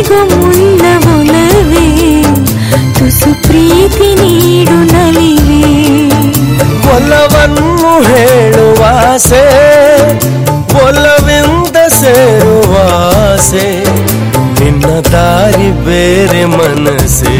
ಮಿಗುಮುನ್ನವುಲವೇ ತುಸು ಪ್ರೀತಿ ನೀಡು ನಲಿವೆ ಒಲವನ್ನು ಹೇಳುವಾಸೆ ಒಲವಿಂದ ಸೇರುವಾಸೆ ನಿನ್ನ ದಾರಿ ಬೇರೆ ಮನಸೆ